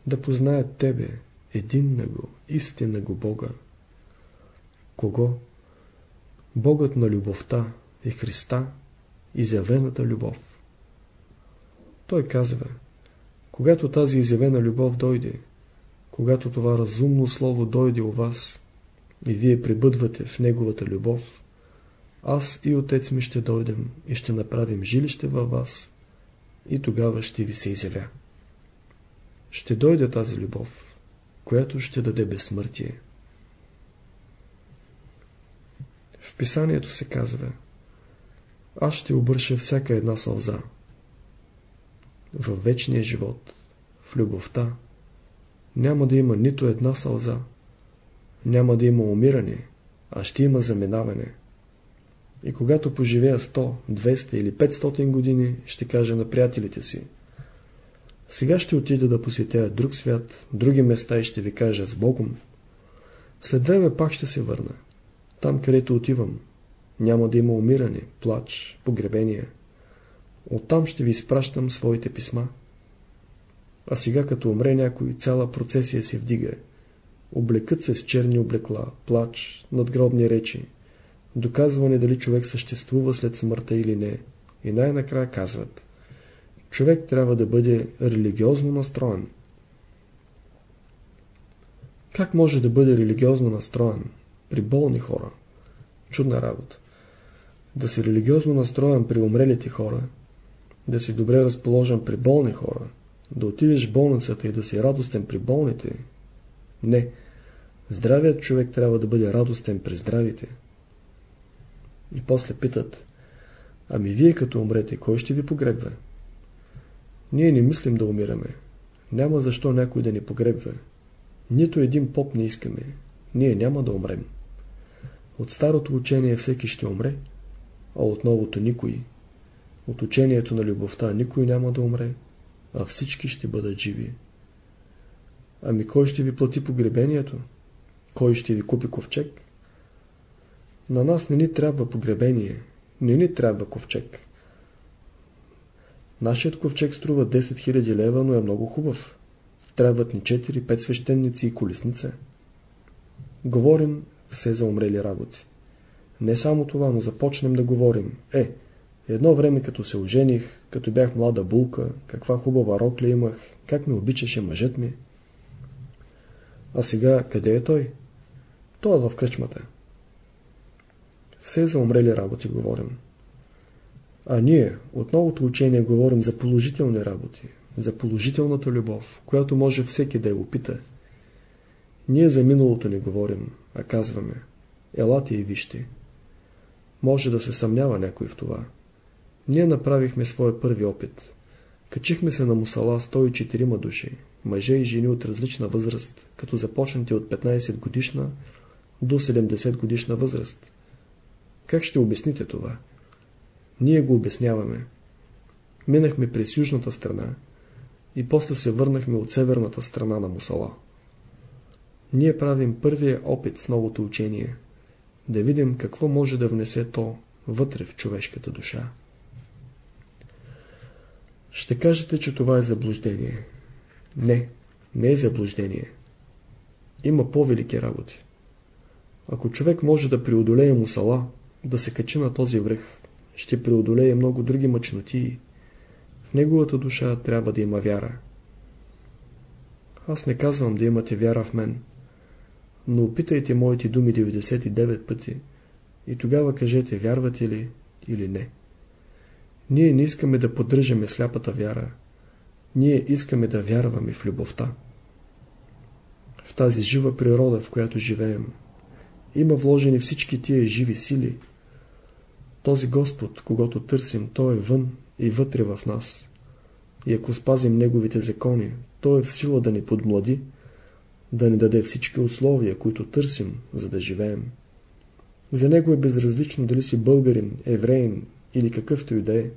Speaker 1: Да познаят Тебе, един на го, истина го Бога. Кого? Богът на любовта е Христа, изявената любов. Той казва, когато тази изявена любов дойде, когато това разумно слово дойде у вас и вие прибъдвате в Неговата любов, аз и Отец ми ще дойдем и ще направим жилище във вас и тогава ще ви се изявя. Ще дойде тази любов, която ще даде безсмъртие. В писанието се казва Аз ще обърша всяка една сълза. Във вечния живот, в любовта, няма да има нито една сълза. Няма да има умиране, а ще има заминаване. И когато поживея 100, 200 или 500 години, ще кажа на приятелите си. Сега ще отида да посетя друг свят, други места и ще ви кажа с Богом. След време пак ще се върна. Там, където отивам, няма да има умиране, плач, погребение. Оттам ще ви изпращам своите писма. А сега като умре някой, цяла процесия се вдига. Облекът се с черни облекла, плач, надгробни речи, доказване дали човек съществува след смъртта или не. И най-накрая казват. Човек трябва да бъде религиозно настроен. Как може да бъде религиозно настроен при болни хора? Чудна работа. Да си религиозно настроен при умрелите хора, да си добре разположен при болни хора, да отидеш в болницата и да си радостен при болните? Не. Здравият човек трябва да бъде радостен при здравите. И после питат, ами вие като умрете, кой ще ви погребва? Ние не мислим да умираме. Няма защо някой да ни погребва. Нито един поп не искаме. Ние няма да умрем. От старото учение всеки ще умре, а от новото никой. От учението на любовта никой няма да умре, а всички ще бъдат живи. Ами кой ще ви плати погребението? Кой ще ви купи ковчег? На нас не ни трябва погребение, не ни трябва ковчег. Нашият ковчег струва 10 000 лева, но е много хубав. Трябват ни 4-5 свещеници и колесница. Говорим все за умрели работи. Не само това, но започнем да говорим. Е, едно време като се ожених, като бях млада булка, каква хубава рокля имах, как ме обичаше мъжът ми. А сега къде е той? Той е в кръчмата. Все за умрели работи говорим. А ние от новото учение говорим за положителни работи, за положителната любов, която може всеки да я опита. Ние за миналото не говорим, а казваме Елате и вижте. Може да се съмнява някой в това. Ние направихме своя първи опит. Качихме се на мусала 104 души, мъже и жени от различна възраст, като започнете от 15 годишна до 70 годишна възраст. Как ще обясните това? Ние го обясняваме. Минахме през южната страна и после се върнахме от северната страна на Мусала. Ние правим първия опит с новото учение, да видим какво може да внесе то вътре в човешката душа. Ще кажете, че това е заблуждение. Не, не е заблуждение. Има по-велики работи. Ако човек може да преодолее мусала, да се качи на този връх, ще преодолее много други мъчноти. В неговата душа трябва да има вяра. Аз не казвам да имате вяра в мен, но опитайте моите думи 99 пъти и тогава кажете вярвате ли или не. Ние не искаме да поддържаме сляпата вяра. Ние искаме да вярваме в любовта. В тази жива природа, в която живеем, има вложени всички тия живи сили. Този Господ, когато търсим, Той е вън и вътре в нас. И ако спазим Неговите закони, Той е в сила да ни подмлади, да ни даде всички условия, които търсим, за да живеем. За Него е безразлично дали си българин, евреин или какъвто и да е.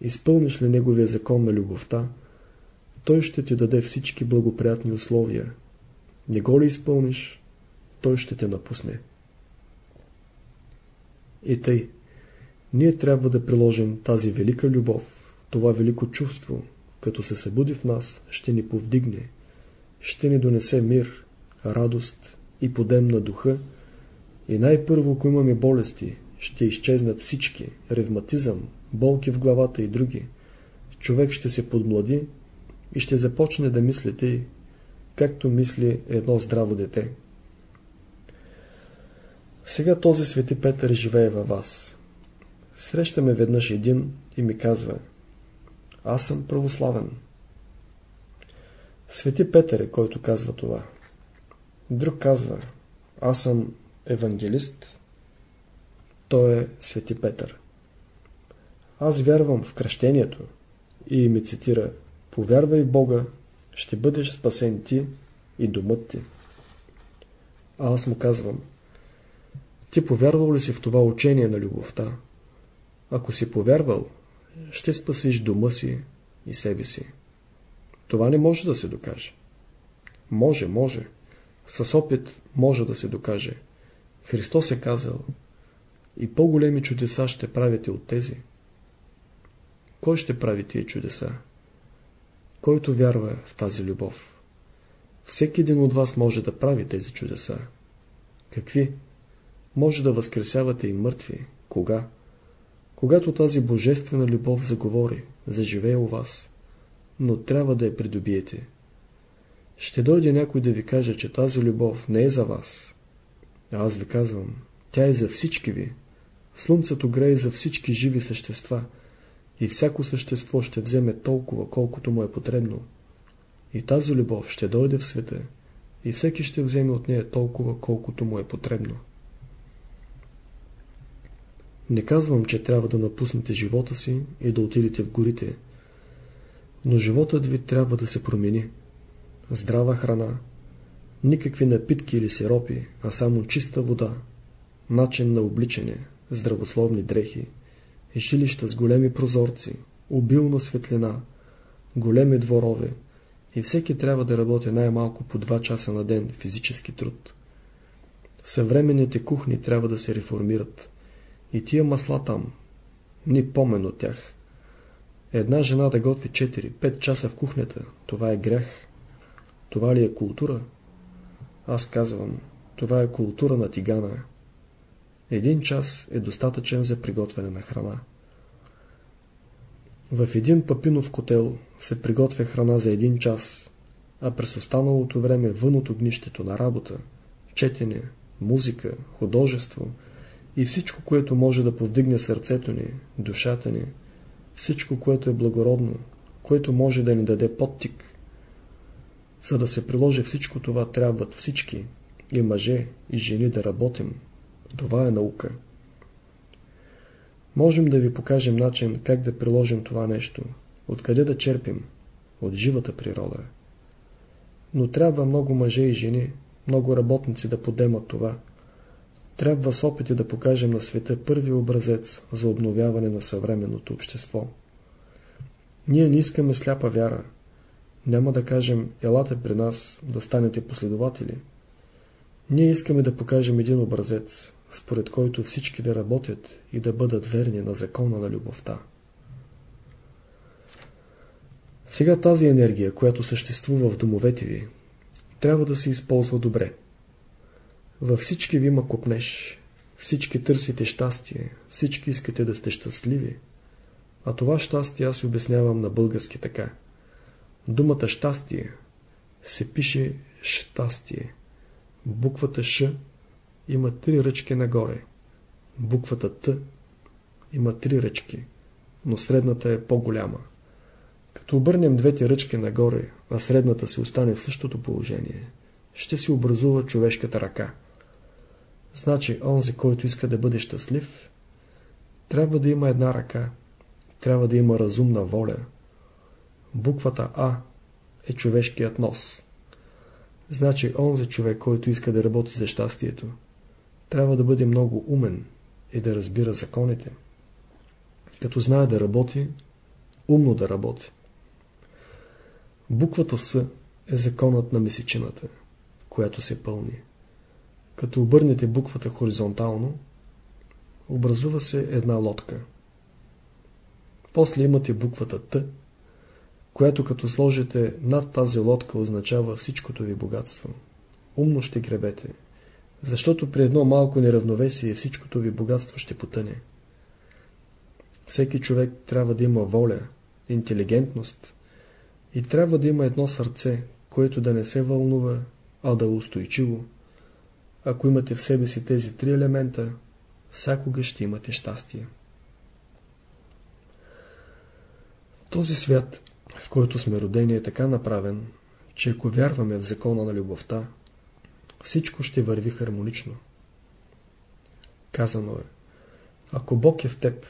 Speaker 1: Изпълниш ли Неговия закон на любовта, Той ще ти даде всички благоприятни условия. Не го ли изпълниш, той ще те напусне. И тъй, ние трябва да приложим тази велика любов, това велико чувство, като се събуди в нас, ще ни повдигне, ще ни донесе мир, радост и подем на духа, и най-първо, ако имаме болести, ще изчезнат всички, ревматизъм, болки в главата и други. Човек ще се подмлади и ще започне да мислите, както мисли едно здраво дете. Сега този свети Петър живее във вас. Срещаме веднъж един и ми казва Аз съм православен. Свети Петър е, който казва това. Друг казва Аз съм евангелист. Той е Свети Петър. Аз вярвам в кръщението и ми цитира Повярвай Бога, ще бъдеш спасен ти и домът ти. А аз му казвам ти повярвал ли си в това учение на любовта? Ако си повярвал, ще спасиш дома си и себе си. Това не може да се докаже. Може, може. С опит може да се докаже. Христос е казал и по-големи чудеса ще правите от тези. Кой ще прави тия чудеса? Който вярва в тази любов. Всеки един от вас може да прави тези чудеса. Какви? Може да възкресявате и мъртви. Кога? Когато тази божествена любов заговори, заживее у вас. Но трябва да я придобиете. Ще дойде някой да ви каже, че тази любов не е за вас. А аз ви казвам, тя е за всички ви. Слънцето грее за всички живи същества и всяко същество ще вземе толкова, колкото му е потребно. И тази любов ще дойде в света и всеки ще вземе от нея толкова, колкото му е потребно. Не казвам, че трябва да напуснете живота си и да отидете в горите, но животът ви трябва да се промени. Здрава храна, никакви напитки или сиропи, а само чиста вода, начин на обличане, здравословни дрехи, жилища с големи прозорци, обилна светлина, големи дворове и всеки трябва да работи най-малко по 2 часа на ден физически труд. Съвременните кухни трябва да се реформират. И тия масла там, ни помен от тях. Една жена да готви 4-5 часа в кухнята, това е грех. Това ли е култура? Аз казвам, това е култура на тигана. Един час е достатъчен за приготвяне на храна. В един папинов котел се приготвя храна за един час, а през останалото време вън от огнището на работа, четене, музика, художество – и всичко, което може да повдигне сърцето ни, душата ни, всичко, което е благородно, което може да ни даде подтик. За да се приложи всичко това, трябват всички, и мъже, и жени да работим. Това е наука. Можем да ви покажем начин как да приложим това нещо, откъде да черпим, от живата природа. Но трябва много мъже и жени, много работници да подемат това – трябва с опити да покажем на света първи образец за обновяване на съвременното общество. Ние не искаме сляпа вяра. Няма да кажем, елате при нас, да станете последователи. Ние искаме да покажем един образец, според който всички да работят и да бъдат верни на закона на любовта. Сега тази енергия, която съществува в домовете ви, трябва да се използва добре. Във всички ви има копнеш, всички търсите щастие, всички искате да сте щастливи. А това щастие аз обяснявам на български така. Думата щастие се пише щастие. Буквата Ш има три ръчки нагоре. Буквата Т има три ръчки, но средната е по-голяма. Като обърнем двете ръчки нагоре, а средната си остане в същото положение, ще си образува човешката ръка. Значи, онзи, който иска да бъде щастлив, трябва да има една ръка, трябва да има разумна воля. Буквата А е човешкият нос. Значи, онзи човек, който иска да работи за щастието, трябва да бъде много умен и да разбира законите. Като знае да работи, умно да работи. Буквата С е законът на месечината, която се пълни. Като обърнете буквата хоризонтално, образува се една лодка. После имате буквата Т, която като сложите над тази лодка означава всичкото ви богатство. Умно ще гребете, защото при едно малко неравновесие всичкото ви богатство ще потъне. Всеки човек трябва да има воля, интелигентност и трябва да има едно сърце, което да не се вълнува, а да е устойчиво. Ако имате в себе си тези три елемента, всякога ще имате щастие. Този свят, в който сме родени, е така направен, че ако вярваме в закона на любовта, всичко ще върви хармонично. Казано е, ако Бог е в теб,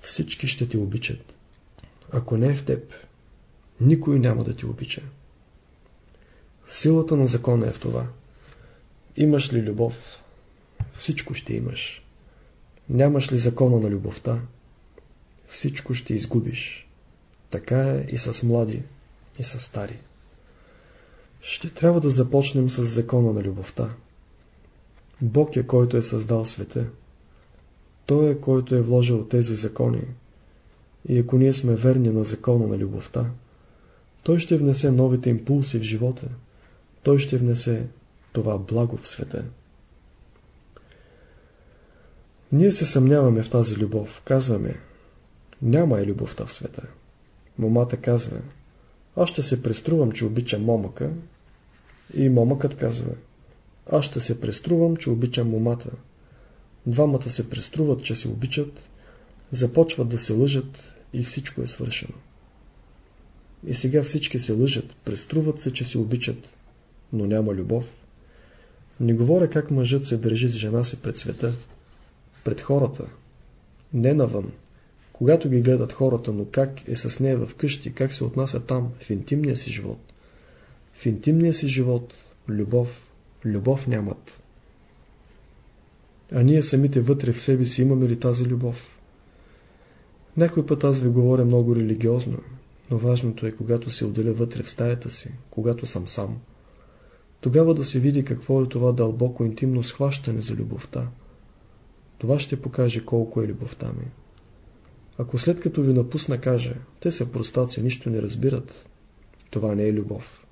Speaker 1: всички ще те обичат. Ако не е в теб, никой няма да ти обича. Силата на закона е в това. Имаш ли любов, всичко ще имаш. Нямаш ли закона на любовта, всичко ще изгубиш. Така е и с млади, и с стари. Ще трябва да започнем с закона на любовта. Бог е който е създал света. Той е който е вложил тези закони. И ако ние сме верни на закона на любовта, той ще внесе новите импулси в живота. Той ще внесе това благо в света. Ние се съмняваме в тази любов. Казваме, няма е любовта в света. Момата казва, аз ще се преструвам, че обичам момъка. И момъкът казва, аз ще се преструвам, че обичам момата. Двамата се преструват, че се обичат, започват да се лъжат и всичко е свършено. И сега всички се лъжат, преструват се, че се обичат, но няма любов. Не говоря как мъжът се държи с жена си пред света, пред хората, не навън. Когато ги гледат хората, но как е с нея в къщи, как се отнася там, в интимния си живот. В интимния си живот любов, любов нямат. А ние самите вътре в себе си имаме ли тази любов? Някой път аз ви говоря много религиозно, но важното е, когато се отделя вътре в стаята си, когато съм сам. Тогава да се види какво е това дълбоко интимно схващане за любовта. Това ще покаже колко е любовта ми. Ако след като ви напусна каже, те са простаци, нищо не разбират, това не е любов.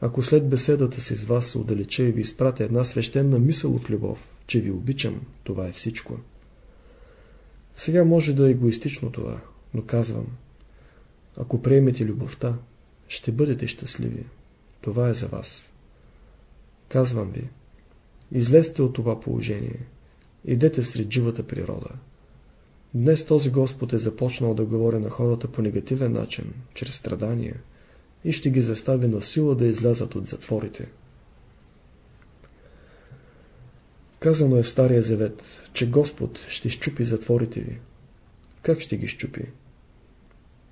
Speaker 1: Ако след беседата си с вас се отдалече и ви изпратя една свещена мисъл от любов, че ви обичам, това е всичко. Сега може да е егоистично това, но казвам, ако приемете любовта, ще бъдете щастливи. Това е за вас. Казвам ви, излезте от това положение. Идете сред живата природа. Днес този Господ е започнал да говори на хората по негативен начин, чрез страдания, и ще ги застави на сила да излязат от затворите. Казано е в Стария Завет, че Господ ще щупи затворите ви. Как ще ги щупи?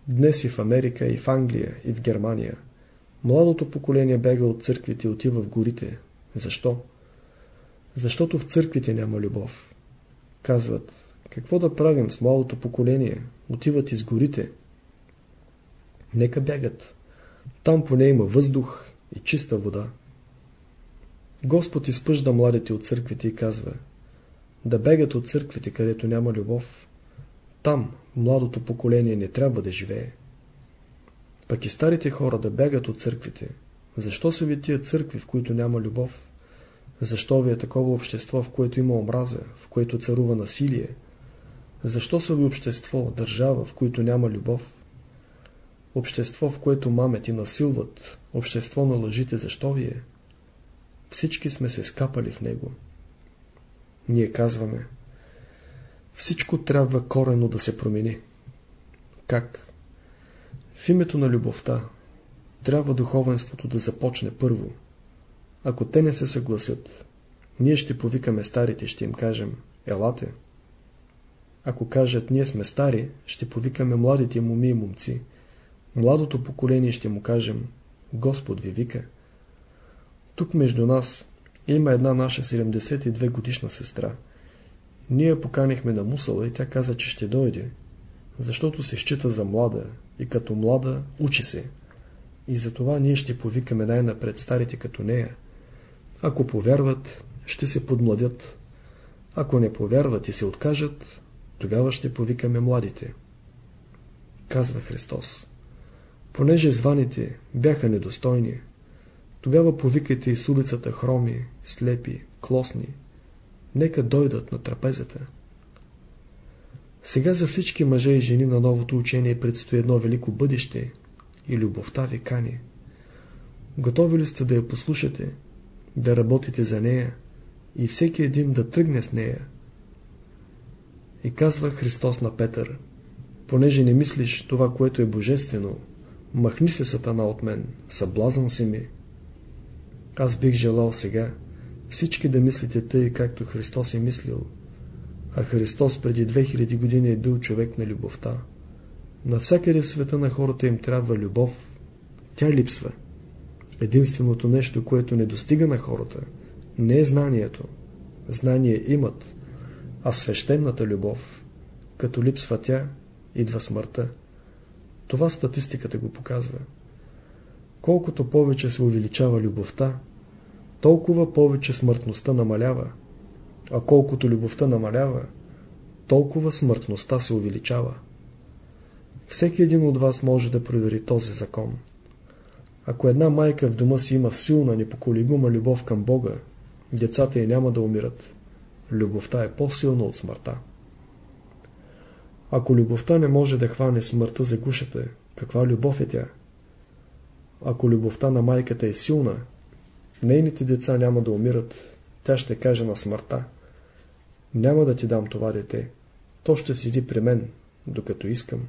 Speaker 1: Днес и в Америка, и в Англия, и в Германия. Младото поколение бега от църквите и отива в горите. Защо? Защото в църквите няма любов. Казват, какво да правим с младото поколение? Отиват из горите. Нека бягат. Там поне има въздух и чиста вода. Господ изпъжда младите от църквите и казва да бегат от църквите, където няма любов. Там младото поколение не трябва да живее. Пък и старите хора да бягат от църквите. Защо са ви тия църкви, в които няма любов? Защо ви е такова общество, в което има омраза, в което царува насилие? Защо са ви общество, държава, в които няма любов? Общество, в което мамет и насилват, общество на лъжите, защо ви е? Всички сме се скапали в него. Ние казваме, всичко трябва корено да се промени. Как? В името на любовта трябва духовенството да започне първо. Ако те не се съгласят, ние ще повикаме старите ще им кажем, елате. Ако кажат, ние сме стари, ще повикаме младите моми и момци. Младото поколение ще му кажем, Господ ви вика. Тук между нас има една наша 72 годишна сестра. Ние поканихме на Мусала и тя каза, че ще дойде, защото се счита за млада и като млада учи се. И затова ние ще повикаме най-напред старите като нея. Ако повярват, ще се подмладят. Ако не повярват и се откажат, тогава ще повикаме младите. Казва Христос. Понеже званите бяха недостойни, тогава повикайте и с улицата хроми, слепи, клосни. Нека дойдат на трапезата. Сега за всички мъже и жени на новото учение предстои едно велико бъдеще и любовта ви кани. Готови ли сте да я послушате, да работите за нея и всеки един да тръгне с нея? И казва Христос на Петър, понеже не мислиш това, което е божествено, махни се сатана от мен, съблазън си ми. Аз бих желал сега всички да мислите тъй, както Христос е мислил. А Христос преди 2000 години е бил човек на любовта. Навсякъде в света на хората им трябва любов. Тя липсва. Единственото нещо, което не достига на хората, не е знанието. Знание имат, а свещената любов, като липсва тя, идва смъртта. Това статистиката го показва. Колкото повече се увеличава любовта, толкова повече смъртността намалява. А колкото любовта намалява, толкова смъртността се увеличава. Всеки един от вас може да провери този закон. Ако една майка в дома си има силна, непоколебима любов към Бога, децата й няма да умират. Любовта е по-силна от смъртта. Ако любовта не може да хване смъртта за гушата, каква любов е тя? Ако любовта на майката е силна, нейните деца няма да умират. Тя ще каже на смъртта. Няма да ти дам това дете. То ще седи при мен, докато искам.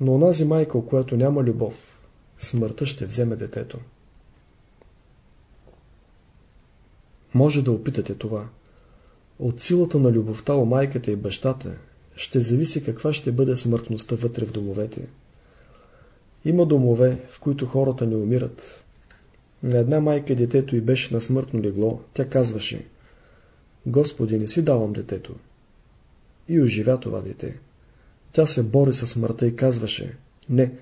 Speaker 1: Но онази майка, която няма любов, смъртта ще вземе детето. Може да опитате това. От силата на любовта у майката и бащата ще зависи каква ще бъде смъртността вътре в домовете. Има домове, в които хората не умират. На една майка детето й беше на смъртно легло, тя казваше Господи, не си давам детето. И оживя това дете. Тя се бори със смъртта и казваше Не,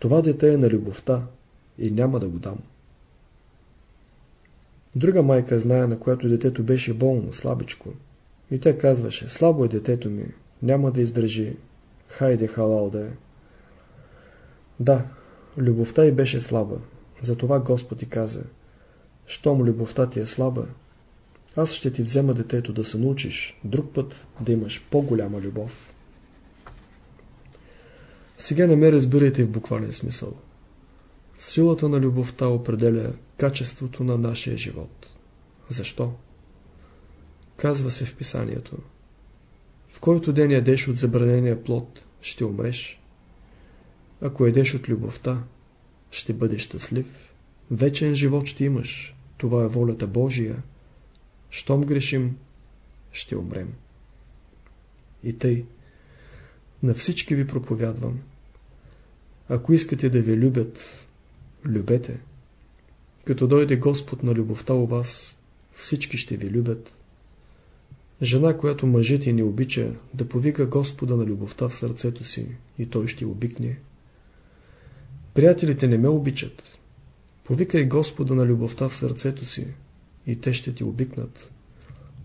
Speaker 1: това дете е на любовта и няма да го дам. Друга майка знае, на която детето беше болно, слабичко. И тя казваше, слабо е детето ми, няма да издържи. Хайде халал да е. Да, любовта й беше слаба. Затова Господ ти каза, щом любовта ти е слаба, аз ще ти взема детето да се научиш друг път да имаш по-голяма любов. Сега не ме разбирайте в буквален смисъл. Силата на любовта определя качеството на нашия живот. Защо? Казва се в писанието. В който ден ядеш от забранения плод, ще умреш. Ако едеш от любовта, ще бъдеш щастлив. Вечен живот ще имаш. Това е волята Божия. Щом грешим, ще умрем. И тъй, на всички ви проповядвам. Ако искате да ви любят, любете. Като дойде Господ на любовта у вас, всички ще ви любят. Жена, която мъжът ти не обича, да повика Господа на любовта в сърцето си и той ще обикне. Приятелите не ме обичат. Повикай Господа на любовта в сърцето си и те ще ти обикнат.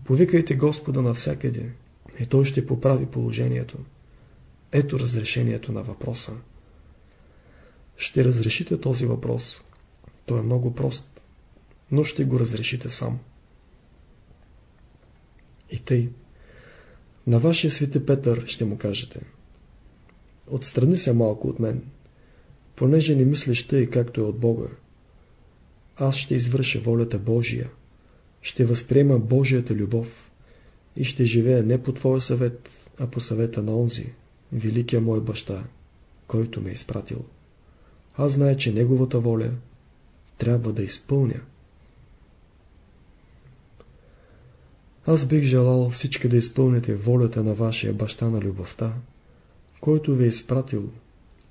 Speaker 1: Повикайте Господа навсякъде и той ще поправи положението. Ето разрешението на въпроса. Ще разрешите този въпрос. Той е много прост, но ще го разрешите сам. И тъй. На вашия свети Петър ще му кажете. Отстрани се малко от мен, понеже не мислиш тъй, както е от Бога. Аз ще извърша волята Божия, ще възприема Божията любов и ще живея не по твоя съвет, а по съвета на онзи, великия мой баща, който ме е изпратил. Аз знае, че неговата воля трябва да изпълня. Аз бих желал всички да изпълните волята на вашия баща на любовта, който ви е изпратил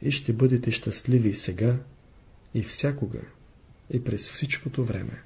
Speaker 1: и ще бъдете щастливи сега, и всякога, и през всичкото време.